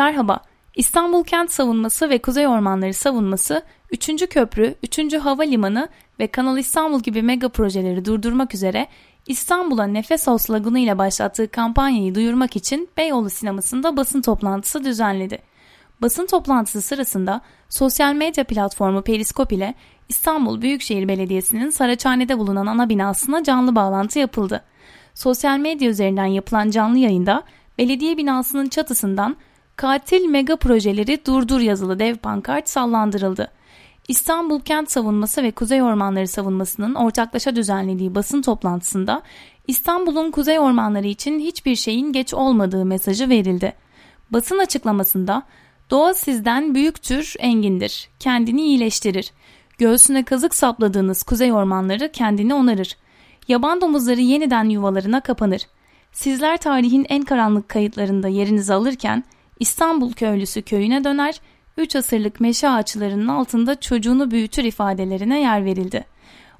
Merhaba, İstanbul Kent Savunması ve Kuzey Ormanları Savunması, 3. Köprü, 3. Havalimanı ve Kanal İstanbul gibi mega projeleri durdurmak üzere İstanbul'a Nefes Ol sloganı ile başlattığı kampanyayı duyurmak için Beyoğlu sinemasında basın toplantısı düzenledi. Basın toplantısı sırasında sosyal medya platformu Periskop ile İstanbul Büyükşehir Belediyesi'nin Saraçhane'de bulunan ana binasına canlı bağlantı yapıldı. Sosyal medya üzerinden yapılan canlı yayında belediye binasının çatısından Katil mega projeleri durdur yazılı dev pankart sallandırıldı. İstanbul Kent Savunması ve Kuzey Ormanları Savunması'nın ortaklaşa düzenlediği basın toplantısında İstanbul'un kuzey ormanları için hiçbir şeyin geç olmadığı mesajı verildi. Basın açıklamasında doğa sizden büyüktür, engindir, kendini iyileştirir. Göğsüne kazık sapladığınız kuzey ormanları kendini onarır. Yaban domuzları yeniden yuvalarına kapanır. Sizler tarihin en karanlık kayıtlarında yerinizi alırken İstanbul köylüsü köyüne döner, 3 asırlık meşe ağaçlarının altında çocuğunu büyütür ifadelerine yer verildi.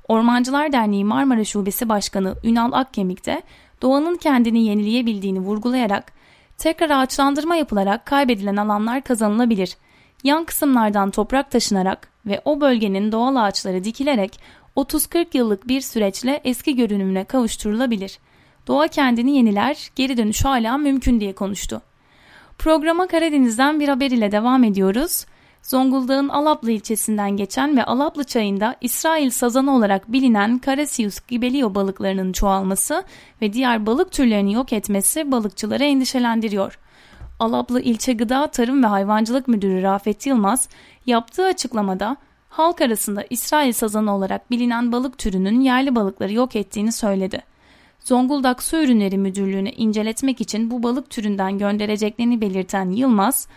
Ormancılar Derneği Marmara Şubesi Başkanı Ünal Akkemik de doğanın kendini yenileyebildiğini vurgulayarak tekrar ağaçlandırma yapılarak kaybedilen alanlar kazanılabilir. Yan kısımlardan toprak taşınarak ve o bölgenin doğal ağaçları dikilerek 30-40 yıllık bir süreçle eski görünümüne kavuşturulabilir. Doğa kendini yeniler, geri dönüş hala mümkün diye konuştu. Programa Karadeniz'den bir haber ile devam ediyoruz. Zonguldak'ın Alaplı ilçesinden geçen ve Alaplı çayında İsrail sazanı olarak bilinen Carasius gibelio balıklarının çoğalması ve diğer balık türlerini yok etmesi balıkçıları endişelendiriyor. Alaplı İlçe Gıda Tarım ve Hayvancılık Müdürü Rafet Yılmaz yaptığı açıklamada halk arasında İsrail sazanı olarak bilinen balık türünün yerli balıkları yok ettiğini söyledi. Zonguldak Su Ürünleri Müdürlüğü'ne inceletmek için bu balık türünden göndereceklerini belirten Yılmaz,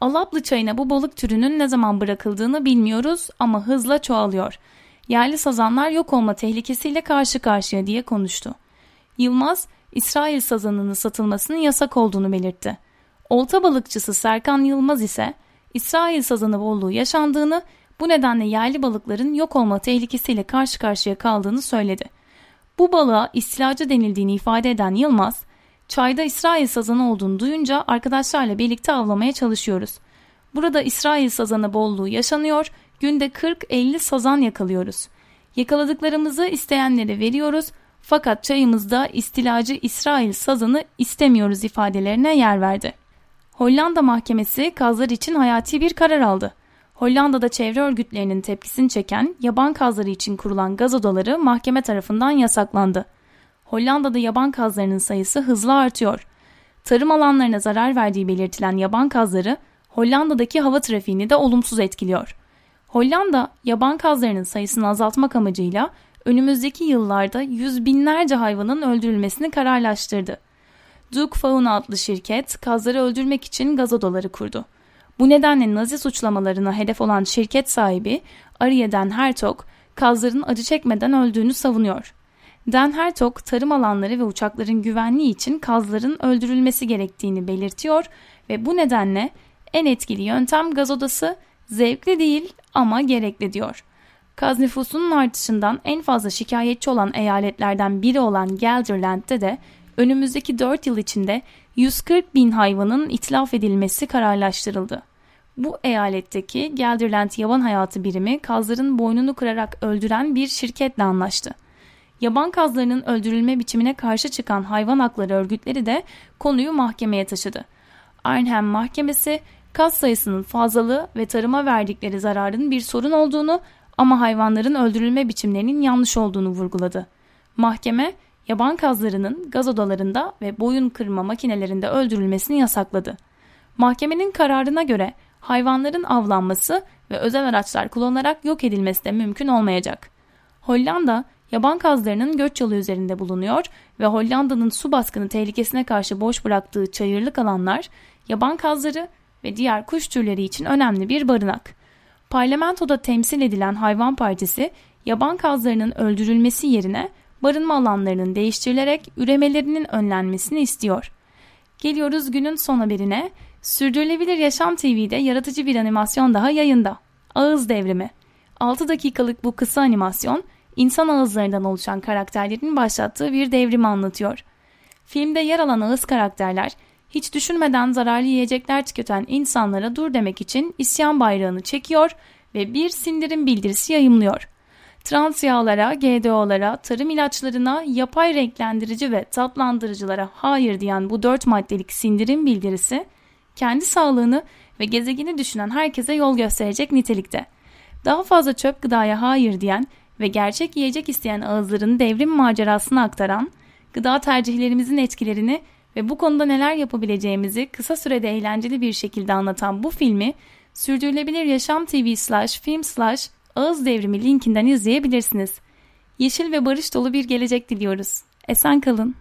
Alaplı çayına bu balık türünün ne zaman bırakıldığını bilmiyoruz ama hızla çoğalıyor. Yerli sazanlar yok olma tehlikesiyle karşı karşıya diye konuştu. Yılmaz, İsrail sazanının satılmasının yasak olduğunu belirtti. Olta balıkçısı Serkan Yılmaz ise İsrail sazanı bolluğu yaşandığını, bu nedenle yerli balıkların yok olma tehlikesiyle karşı karşıya kaldığını söyledi. Bu balığa istilacı denildiğini ifade eden Yılmaz, çayda İsrail sazanı olduğunu duyunca arkadaşlarla birlikte avlamaya çalışıyoruz. Burada İsrail sazanı bolluğu yaşanıyor, günde 40-50 sazan yakalıyoruz. Yakaladıklarımızı isteyenlere veriyoruz fakat çayımızda istilacı İsrail sazanı istemiyoruz ifadelerine yer verdi. Hollanda mahkemesi kazlar için hayati bir karar aldı. Hollanda'da çevre örgütlerinin tepkisini çeken yaban kazları için kurulan gaz odaları mahkeme tarafından yasaklandı. Hollanda'da yaban kazlarının sayısı hızla artıyor. Tarım alanlarına zarar verdiği belirtilen yaban kazları Hollanda'daki hava trafiğini de olumsuz etkiliyor. Hollanda yaban kazlarının sayısını azaltmak amacıyla önümüzdeki yıllarda yüz binlerce hayvanın öldürülmesini kararlaştırdı. Duke Fauna adlı şirket kazları öldürmek için gaz odaları kurdu. Bu nedenle Nazi suçlamalarına hedef olan şirket sahibi Ariye Den Hertog, kazların acı çekmeden öldüğünü savunuyor. Den Hertog, tarım alanları ve uçakların güvenliği için kazların öldürülmesi gerektiğini belirtiyor ve bu nedenle en etkili yöntem gaz odası zevkli değil ama gerekli diyor. Kaz nüfusunun artışından en fazla şikayetçi olan eyaletlerden biri olan Gelderland'de de önümüzdeki 4 yıl içinde 140 bin hayvanın itlaf edilmesi kararlaştırıldı. Bu eyaletteki Gelderland Yaban Hayatı Birimi kazların boynunu kırarak öldüren bir şirketle anlaştı. Yaban kazlarının öldürülme biçimine karşı çıkan hayvan hakları örgütleri de konuyu mahkemeye taşıdı. Arnhem Mahkemesi kaz sayısının fazlalığı ve tarıma verdikleri zararın bir sorun olduğunu ama hayvanların öldürülme biçimlerinin yanlış olduğunu vurguladı. Mahkeme yaban kazlarının gaz odalarında ve boyun kırma makinelerinde öldürülmesini yasakladı. Mahkemenin kararına göre hayvanların avlanması ve özel araçlar kullanılarak yok edilmesi de mümkün olmayacak. Hollanda, yaban kazlarının göç yolu üzerinde bulunuyor ve Hollanda'nın su baskını tehlikesine karşı boş bıraktığı çayırlık alanlar, yaban kazları ve diğer kuş türleri için önemli bir barınak. Parlamentoda temsil edilen Hayvan Partisi, yaban kazlarının öldürülmesi yerine barınma alanlarının değiştirilerek üremelerinin önlenmesini istiyor. Geliyoruz günün son haberine. Sürdürülebilir Yaşam TV'de yaratıcı bir animasyon daha yayında. Ağız Devrimi. 6 dakikalık bu kısa animasyon, insan ağızlarından oluşan karakterlerin başlattığı bir devrimi anlatıyor. Filmde yer alan ağız karakterler, hiç düşünmeden zararlı yiyecekler tüketen insanlara dur demek için isyan bayrağını çekiyor ve bir sindirim bildirisi yayımlıyor. Trans yağlara, GDO'lara, tarım ilaçlarına, yapay renklendirici ve tatlandırıcılara hayır diyen bu dört maddelik sindirim bildirisi, kendi sağlığını ve gezegeni düşünen herkese yol gösterecek nitelikte. Daha fazla çöp gıdaya hayır diyen ve gerçek yiyecek isteyen ağızlarını devrim macerasına aktaran, gıda tercihlerimizin etkilerini ve bu konuda neler yapabileceğimizi kısa sürede eğlenceli bir şekilde anlatan bu filmi Sürdürülebilir Yaşam TV slash film slash ağız devrimi linkinden izleyebilirsiniz. Yeşil ve barış dolu bir gelecek diliyoruz. Esen kalın.